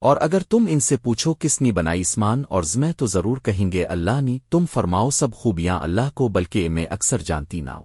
اور اگر تم ان سے پوچھو کس نے بنائی اسمان اور زمیں تو ضرور کہیں گے، اللہ نے، تم فرماؤ سب خوبیاں اللہ کو، بلکہ میں اکثر جانتی نہ ہو